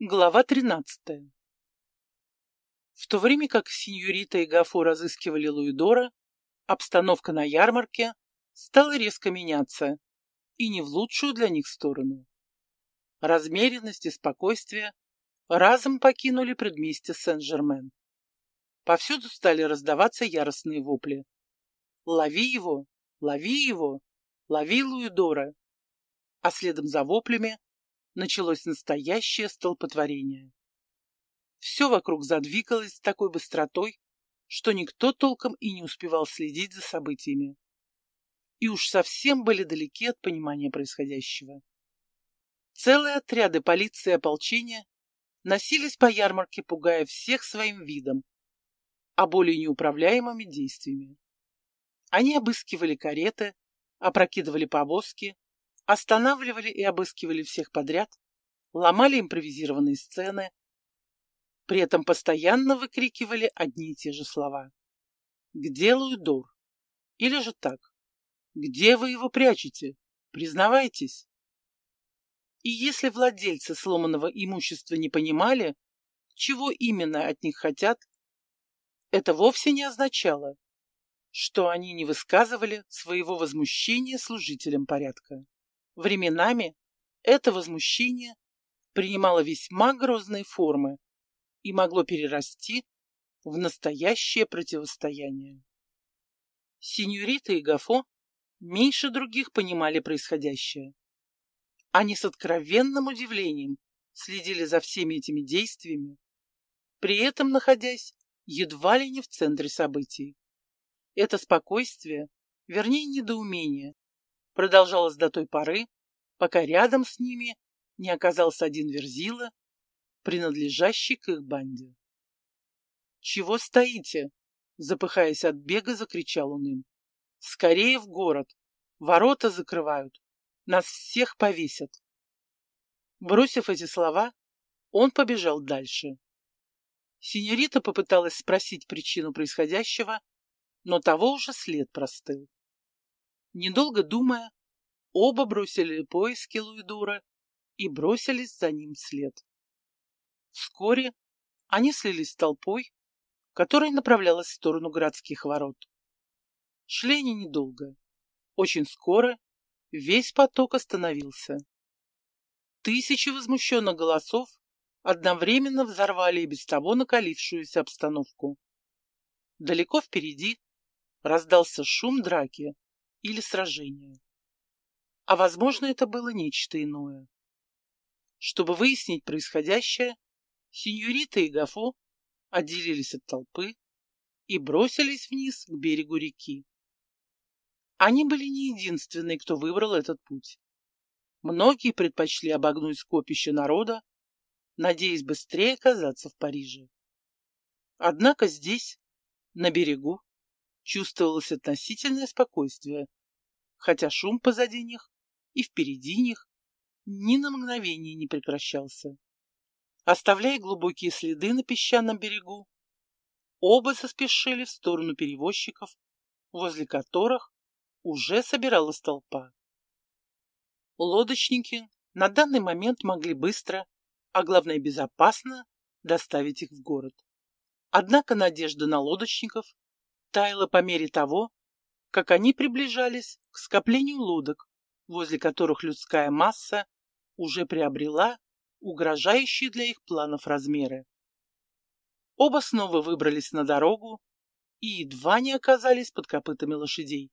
Глава 13 В то время как сеньорита и Гафо разыскивали Луидора, обстановка на ярмарке стала резко меняться, и не в лучшую для них сторону. Размеренность и спокойствие разом покинули предместье Сен-Жермен. Повсюду стали раздаваться яростные вопли. «Лови его! Лови его! Лови Луидора!» А следом за воплями началось настоящее столпотворение. Все вокруг задвигалось с такой быстротой, что никто толком и не успевал следить за событиями. И уж совсем были далеки от понимания происходящего. Целые отряды полиции и ополчения носились по ярмарке, пугая всех своим видом, а более неуправляемыми действиями. Они обыскивали кареты, опрокидывали повозки, останавливали и обыскивали всех подряд, ломали импровизированные сцены, при этом постоянно выкрикивали одни и те же слова. «Где Луидор?» Или же так. «Где вы его прячете? Признавайтесь!» И если владельцы сломанного имущества не понимали, чего именно от них хотят, это вовсе не означало, что они не высказывали своего возмущения служителям порядка. Временами это возмущение принимало весьма грозные формы и могло перерасти в настоящее противостояние. Синьорита и Гафо меньше других понимали происходящее. Они с откровенным удивлением следили за всеми этими действиями, при этом находясь едва ли не в центре событий. Это спокойствие, вернее недоумение, продолжалось до той поры, пока рядом с ними не оказался один верзила, принадлежащий к их банде. «Чего стоите?» — запыхаясь от бега, закричал он им. «Скорее в город! Ворота закрывают! Нас всех повесят!» Бросив эти слова, он побежал дальше. Синьорита попыталась спросить причину происходящего, но того уже след простыл. Недолго думая, оба бросили поиски Луидора и бросились за ним вслед. Вскоре они слились с толпой, которая направлялась в сторону городских ворот. Шли они недолго. Очень скоро весь поток остановился. Тысячи возмущенных голосов одновременно взорвали и без того накалившуюся обстановку. Далеко впереди раздался шум драки или сражения. А возможно, это было нечто иное. Чтобы выяснить происходящее, сеньорита и Гафо отделились от толпы и бросились вниз к берегу реки. Они были не единственные, кто выбрал этот путь. Многие предпочли обогнуть скопище народа, надеясь быстрее оказаться в Париже. Однако здесь, на берегу, чувствовалось относительное спокойствие, хотя шум позади них и впереди них ни на мгновение не прекращался. Оставляя глубокие следы на песчаном берегу, оба заспешили в сторону перевозчиков, возле которых уже собиралась толпа. Лодочники на данный момент могли быстро, а главное безопасно, доставить их в город. Однако надежда на лодочников таяла по мере того, как они приближались к скоплению лодок, возле которых людская масса уже приобрела угрожающие для их планов размеры. Оба снова выбрались на дорогу и едва не оказались под копытами лошадей.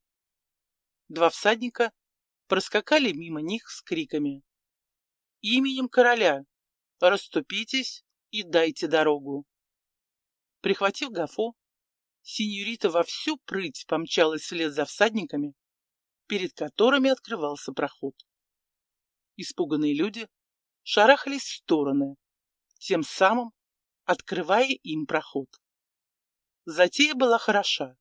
Два всадника проскакали мимо них с криками. «Именем короля! Расступитесь и дайте дорогу!» Прихватив Гафо, синьорита во всю прыть помчалась вслед за всадниками, перед которыми открывался проход. Испуганные люди шарахались в стороны, тем самым открывая им проход. Затея была хороша,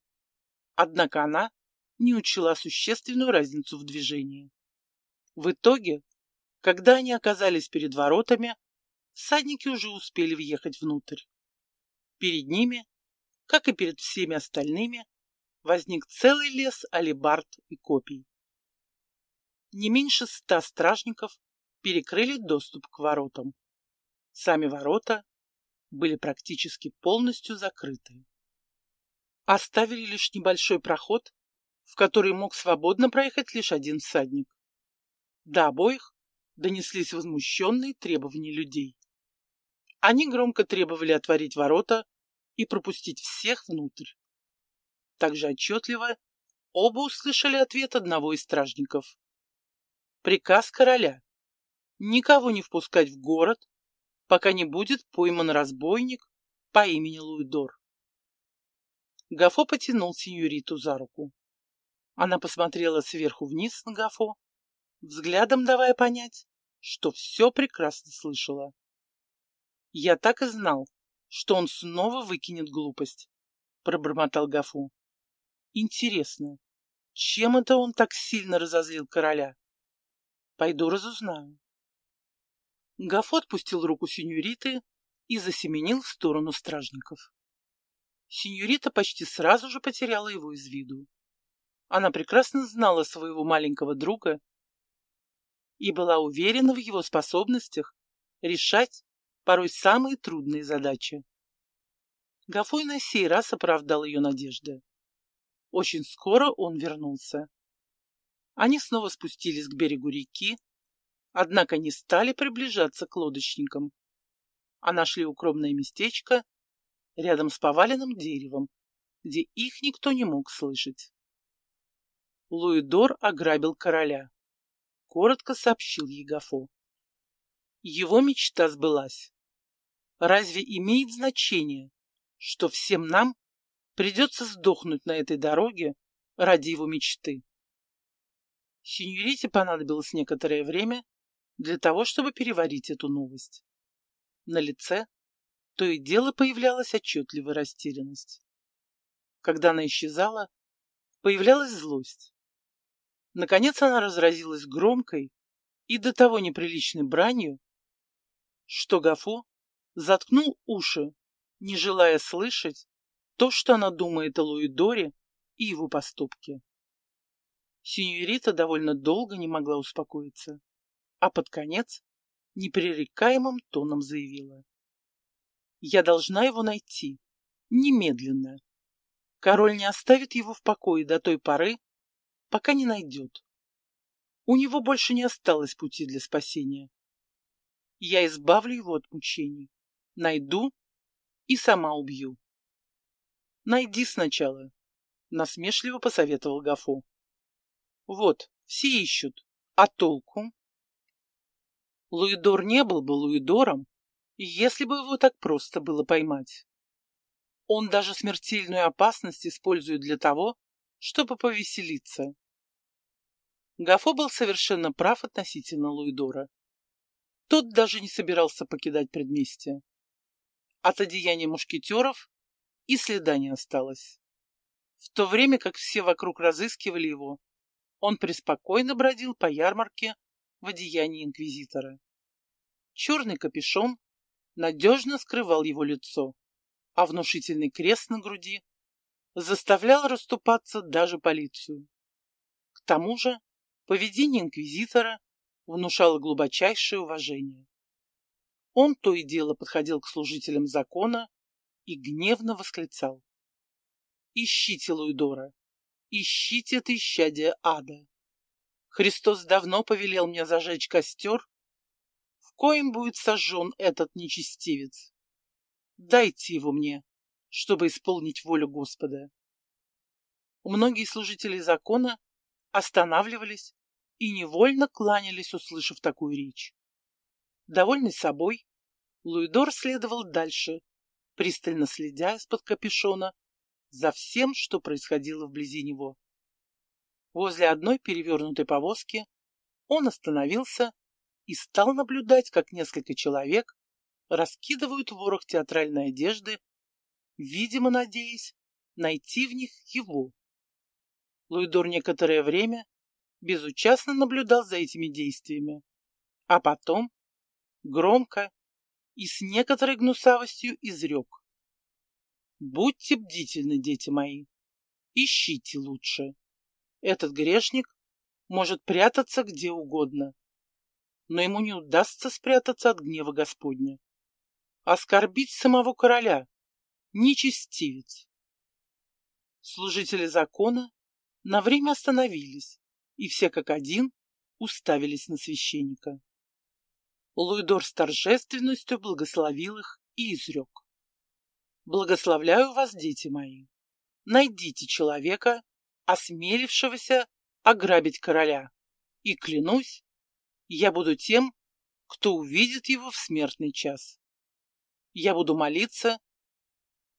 однако она не учла существенную разницу в движении. В итоге, когда они оказались перед воротами, всадники уже успели въехать внутрь. Перед ними как и перед всеми остальными, возник целый лес алибард и копий. Не меньше ста стражников перекрыли доступ к воротам. Сами ворота были практически полностью закрыты. Оставили лишь небольшой проход, в который мог свободно проехать лишь один всадник. До обоих донеслись возмущенные требования людей. Они громко требовали отворить ворота и пропустить всех внутрь. Также отчетливо оба услышали ответ одного из стражников. Приказ короля — никого не впускать в город, пока не будет пойман разбойник по имени Луидор. Гафо потянул сеньориту за руку. Она посмотрела сверху вниз на Гафо, взглядом давая понять, что все прекрасно слышала. Я так и знал, что он снова выкинет глупость, пробормотал Гафу. Интересно, чем это он так сильно разозлил короля? Пойду разузнаю. Гафо отпустил руку сеньориты и засеменил в сторону стражников. Сеньорита почти сразу же потеряла его из виду. Она прекрасно знала своего маленького друга и была уверена в его способностях решать порой самые трудные задачи. Гафой на сей раз оправдал ее надежды. Очень скоро он вернулся. Они снова спустились к берегу реки, однако не стали приближаться к лодочникам, а нашли укромное местечко рядом с поваленным деревом, где их никто не мог слышать. Луидор ограбил короля, коротко сообщил Егафо. Его мечта сбылась. Разве имеет значение, что всем нам придется сдохнуть на этой дороге ради его мечты? Синьорите понадобилось некоторое время для того, чтобы переварить эту новость. На лице то и дело появлялась отчетливая растерянность. Когда она исчезала, появлялась злость. Наконец она разразилась громкой и до того неприличной бранью, что Гафо заткнул уши, не желая слышать то, что она думает о Луидоре и его поступке. Синьорита довольно долго не могла успокоиться, а под конец непререкаемым тоном заявила. «Я должна его найти. Немедленно. Король не оставит его в покое до той поры, пока не найдет. У него больше не осталось пути для спасения. Я избавлю его от мучений, найду и сама убью. Найди сначала, насмешливо посоветовал Гафо. Вот, все ищут. А толку? Луидор не был бы Луидором, если бы его так просто было поймать. Он даже смертельную опасность использует для того, чтобы повеселиться. Гафо был совершенно прав относительно Луидора. Тот даже не собирался покидать предместье. От одеяния мушкетеров и следа не осталось. В то время как все вокруг разыскивали его, он преспокойно бродил по ярмарке в одеянии инквизитора. Черный капюшон надежно скрывал его лицо, а внушительный крест на груди заставлял расступаться даже полицию. К тому же поведение инквизитора внушало глубочайшее уважение. Он то и дело подходил к служителям закона и гневно восклицал. «Ищите Луидора! Ищите это исчадие ада. Христос давно повелел мне зажечь костер, в коем будет сожжен этот нечестивец. Дайте его мне, чтобы исполнить волю Господа. Многие служители закона останавливались и невольно кланялись, услышав такую речь. Довольный собой, Луидор следовал дальше, пристально следя из-под капюшона за всем, что происходило вблизи него. Возле одной перевернутой повозки он остановился и стал наблюдать, как несколько человек раскидывают ворох театральной одежды, видимо, надеясь найти в них его. Луидор некоторое время безучастно наблюдал за этими действиями, а потом громко и с некоторой гнусавостью изрек. Будьте бдительны, дети мои. Ищите лучше. Этот грешник может прятаться где угодно, но ему не удастся спрятаться от гнева Господня. Оскорбить самого короля. Нечестивец. Служители закона на время остановились, и все как один уставились на священника. Луидор с торжественностью благословил их и изрек. «Благословляю вас, дети мои. Найдите человека, осмелившегося ограбить короля, и клянусь, я буду тем, кто увидит его в смертный час. Я буду молиться,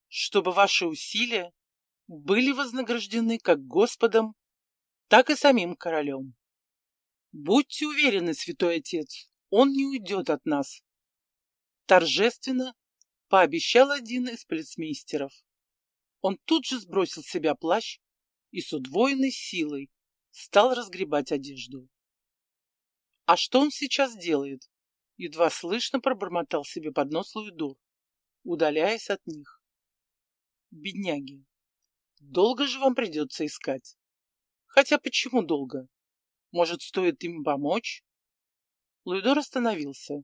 чтобы ваши усилия были вознаграждены как Господом, так и самим королем. Будьте уверены, святой отец, он не уйдет от нас. Торжественно пообещал один из полицмейстеров. Он тут же сбросил с себя плащ и с удвоенной силой стал разгребать одежду. А что он сейчас делает? Едва слышно пробормотал себе под нос Луидор, удаляясь от них. Бедняги, долго же вам придется искать. Хотя почему долго? Может, стоит им помочь? Луидор остановился.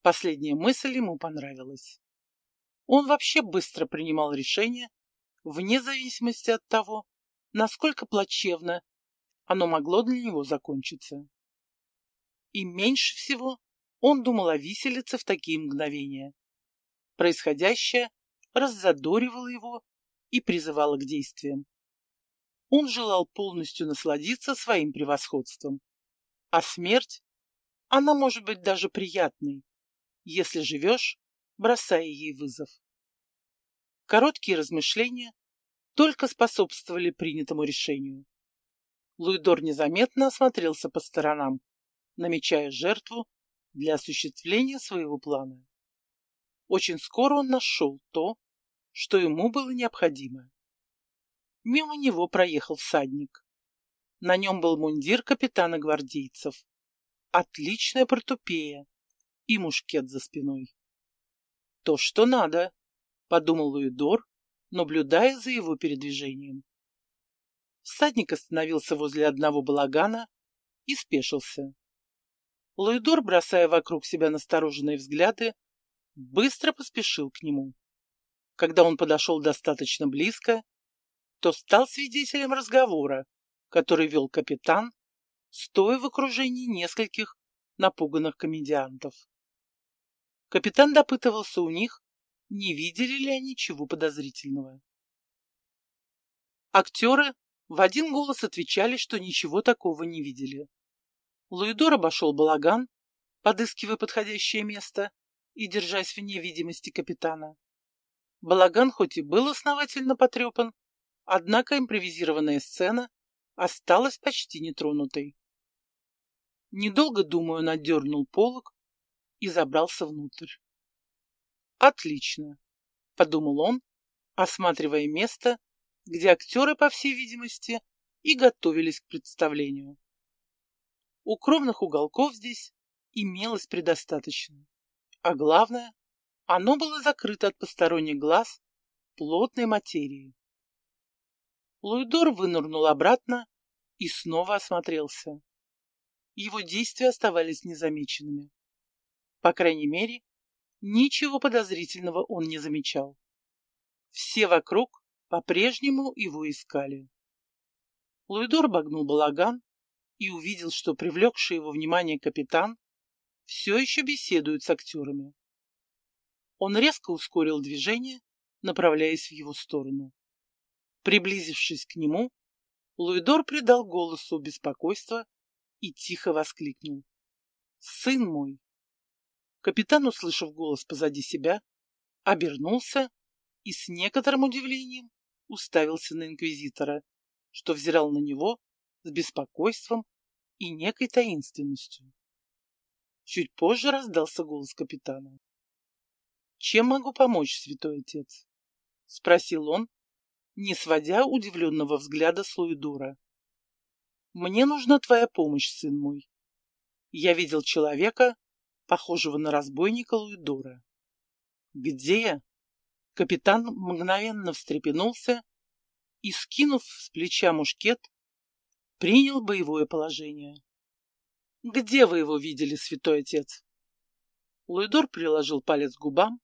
Последняя мысль ему понравилась. Он вообще быстро принимал решения, вне зависимости от того, насколько плачевно оно могло для него закончиться. И меньше всего он думал о виселице в такие мгновения. Происходящее раззадоривало его и призывало к действиям. Он желал полностью насладиться своим превосходством. А смерть, она может быть даже приятной, если живешь, бросая ей вызов. Короткие размышления только способствовали принятому решению. Луидор незаметно осмотрелся по сторонам, намечая жертву для осуществления своего плана. Очень скоро он нашел то, что ему было необходимо. Мимо него проехал всадник. На нем был мундир капитана гвардейцев, отличная портупея и мушкет за спиной. То, что надо, подумал Луидор, наблюдая за его передвижением. Всадник остановился возле одного балагана и спешился. Луидор, бросая вокруг себя настороженные взгляды, быстро поспешил к нему. Когда он подошел достаточно близко, то стал свидетелем разговора, который вел капитан, стоя в окружении нескольких напуганных комедиантов. Капитан допытывался у них, не видели ли они чего подозрительного. Актеры в один голос отвечали, что ничего такого не видели. Луидор обошел балаган, подыскивая подходящее место и держась вне видимости капитана. Балаган хоть и был основательно потрепан, однако импровизированная сцена осталась почти нетронутой. Недолго, думаю, надернул полог и забрался внутрь. «Отлично», — подумал он, осматривая место, где актеры, по всей видимости, и готовились к представлению. Укромных уголков здесь имелось предостаточно. А главное, оно было закрыто от посторонних глаз плотной материей. Луидор вынырнул обратно и снова осмотрелся. Его действия оставались незамеченными. По крайней мере, ничего подозрительного он не замечал. Все вокруг по-прежнему его искали. Луидор обогнул балаган и увидел, что привлекший его внимание капитан все еще беседует с актерами. Он резко ускорил движение, направляясь в его сторону. Приблизившись к нему, Луидор придал голосу беспокойства и тихо воскликнул. «Сын мой!» Капитан, услышав голос позади себя, обернулся и с некоторым удивлением уставился на инквизитора, что взирал на него с беспокойством и некой таинственностью. Чуть позже раздался голос капитана. «Чем могу помочь, святой отец?» — спросил он, не сводя удивленного взгляда с Луидора. «Мне нужна твоя помощь, сын мой. Я видел человека, похожего на разбойника Луидора». «Где?» Капитан мгновенно встрепенулся и, скинув с плеча мушкет, принял боевое положение. «Где вы его видели, святой отец?» Луидор приложил палец к губам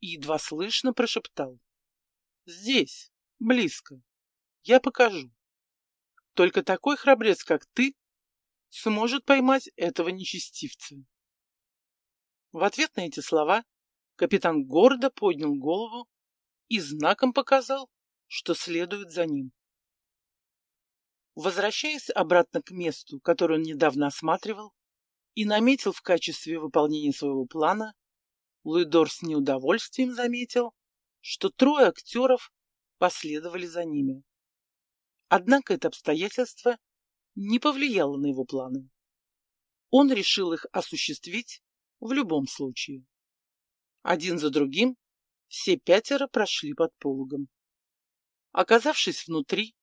и едва слышно прошептал. «Здесь, близко. Я покажу. Только такой храбрец, как ты, сможет поймать этого нечестивца». В ответ на эти слова капитан гордо поднял голову и знаком показал, что следует за ним. Возвращаясь обратно к месту, которое он недавно осматривал, и наметил в качестве выполнения своего плана, Луидор с неудовольствием заметил, что трое актеров последовали за ними. Однако это обстоятельство не повлияло на его планы. Он решил их осуществить в любом случае. Один за другим все пятеро прошли под пологом. Оказавшись внутри,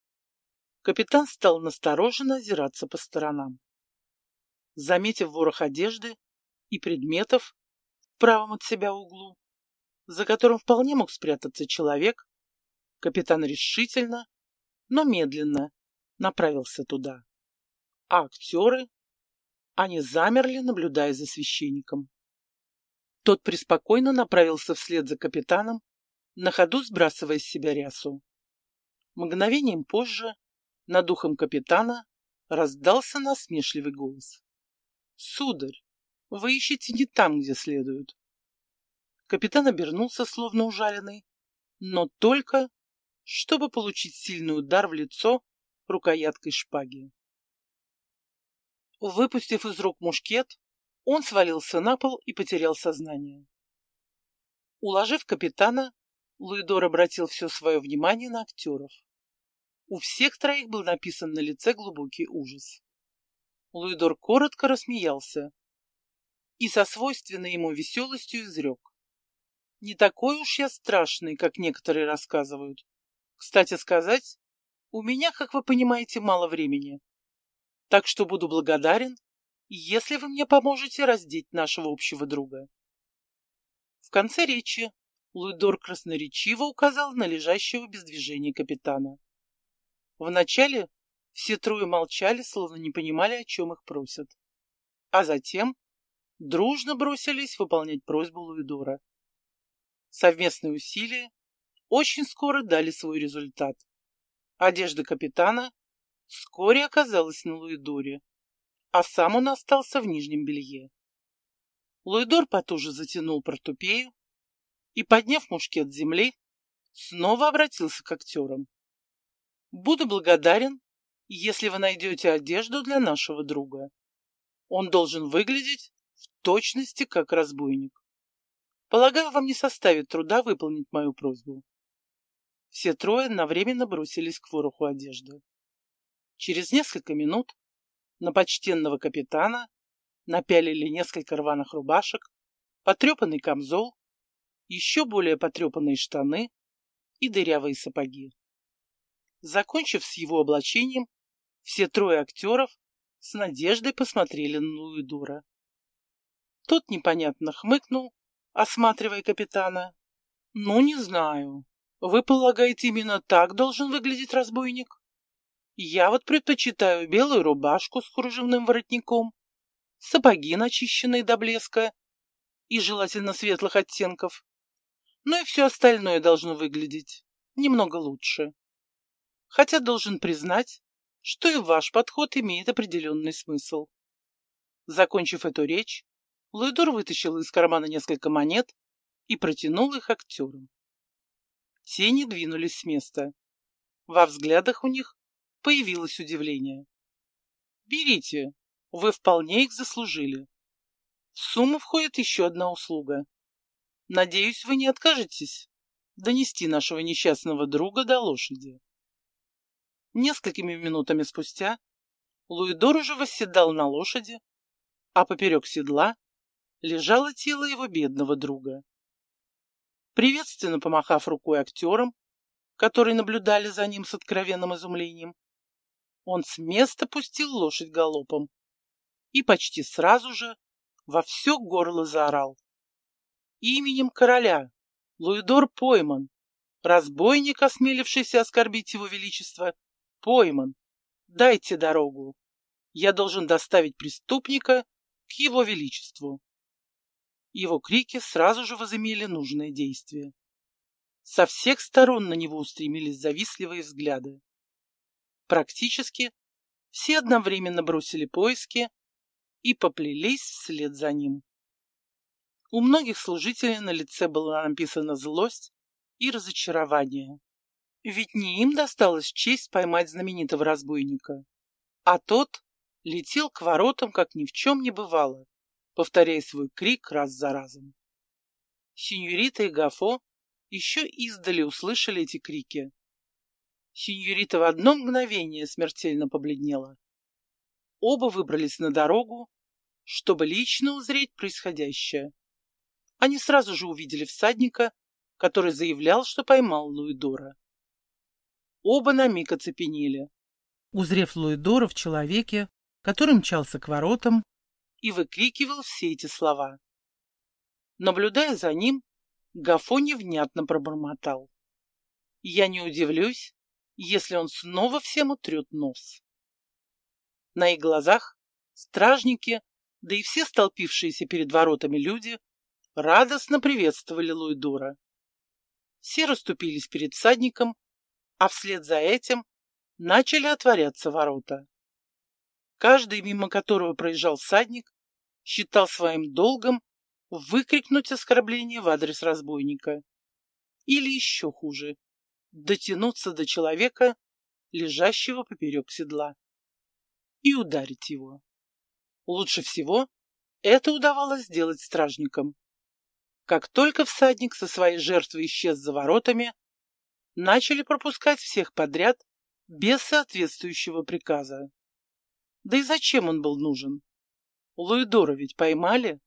капитан стал настороженно озираться по сторонам. Заметив ворох одежды и предметов в правом от себя углу, за которым вполне мог спрятаться человек, капитан решительно, но медленно направился туда. А актеры, они замерли, наблюдая за священником. Тот преспокойно направился вслед за капитаном, на ходу сбрасывая с себя рясу. Мгновением позже над духом капитана раздался насмешливый голос. «Сударь, вы ищете не там, где следует». Капитан обернулся, словно ужаленный, но только, чтобы получить сильный удар в лицо рукояткой шпаги. Выпустив из рук мушкет, он свалился на пол и потерял сознание. Уложив капитана, Луидор обратил все свое внимание на актеров. У всех троих был написан на лице глубокий ужас. Луидор коротко рассмеялся и со свойственной ему веселостью изрек. Не такой уж я страшный, как некоторые рассказывают. Кстати сказать, у меня, как вы понимаете, мало времени. Так что буду благодарен, если вы мне поможете раздеть нашего общего друга. В конце речи Луидор красноречиво указал на лежащего без движения капитана. Вначале все трое молчали, словно не понимали, о чем их просят. А затем дружно бросились выполнять просьбу Луидора. Совместные усилия очень скоро дали свой результат. Одежда капитана вскоре оказалась на Луидоре, а сам он остался в нижнем белье. Луидор потуже затянул портупею и, подняв мушкет с земли, снова обратился к актерам. «Буду благодарен, если вы найдете одежду для нашего друга. Он должен выглядеть в точности как разбойник. Полагаю, вам не составит труда выполнить мою просьбу». Все трое одновременно бросились к вороху одежды. Через несколько минут на почтенного капитана напялили несколько рваных рубашек, потрепанный камзол, еще более потрепанные штаны и дырявые сапоги. Закончив с его облачением, все трое актеров с надеждой посмотрели на Луидора. Тот непонятно хмыкнул, осматривая капитана. «Ну, не знаю. Вы полагаете, именно так должен выглядеть разбойник?» Я вот предпочитаю белую рубашку с кружевным воротником, сапоги, начищенные до блеска и желательно светлых оттенков. Ну и все остальное должно выглядеть немного лучше. Хотя должен признать, что и ваш подход имеет определенный смысл. Закончив эту речь, Луидор вытащил из кармана несколько монет и протянул их актерам. Тени двинулись с места. Во взглядах у них появилось удивление. «Берите, вы вполне их заслужили. В сумму входит еще одна услуга. Надеюсь, вы не откажетесь донести нашего несчастного друга до лошади». Несколькими минутами спустя Луидор уже восседал на лошади, а поперек седла лежало тело его бедного друга. Приветственно помахав рукой актерам, которые наблюдали за ним с откровенным изумлением, он с места пустил лошадь галопом и почти сразу же во все горло заорал. Именем короля Луидор пойман, разбойник, осмелившийся оскорбить его величество, пойман. Дайте дорогу. Я должен доставить преступника к его величеству. Его крики сразу же возымели нужное действие. Со всех сторон на него устремились завистливые взгляды. Практически все одновременно бросили поиски и поплелись вслед за ним. У многих служителей на лице была написана злость и разочарование. Ведь не им досталась честь поймать знаменитого разбойника, а тот летел к воротам, как ни в чем не бывало, повторяя свой крик раз за разом. Синьорита и Гафо еще издали услышали эти крики. Синьорита в одно мгновение смертельно побледнела. Оба выбрались на дорогу, чтобы лично узреть происходящее. Они сразу же увидели всадника, который заявлял, что поймал Луидора. Оба на миг оцепенели, узрев Луидора в человеке, который мчался к воротам и выкрикивал все эти слова. Наблюдая за ним, Гафо невнятно пробормотал. Я не удивлюсь, если он снова всем утрет нос. На их глазах стражники, да и все столпившиеся перед воротами люди радостно приветствовали Луидора. Все расступились перед всадником, а вслед за этим начали отворяться ворота. Каждый, мимо которого проезжал всадник, считал своим долгом выкрикнуть оскорбление в адрес разбойника. Или еще хуже, дотянуться до человека, лежащего поперек седла, и ударить его. Лучше всего это удавалось сделать стражникам. Как только всадник со своей жертвой исчез за воротами, начали пропускать всех подряд без соответствующего приказа. Да и зачем он был нужен? Луидора ведь поймали.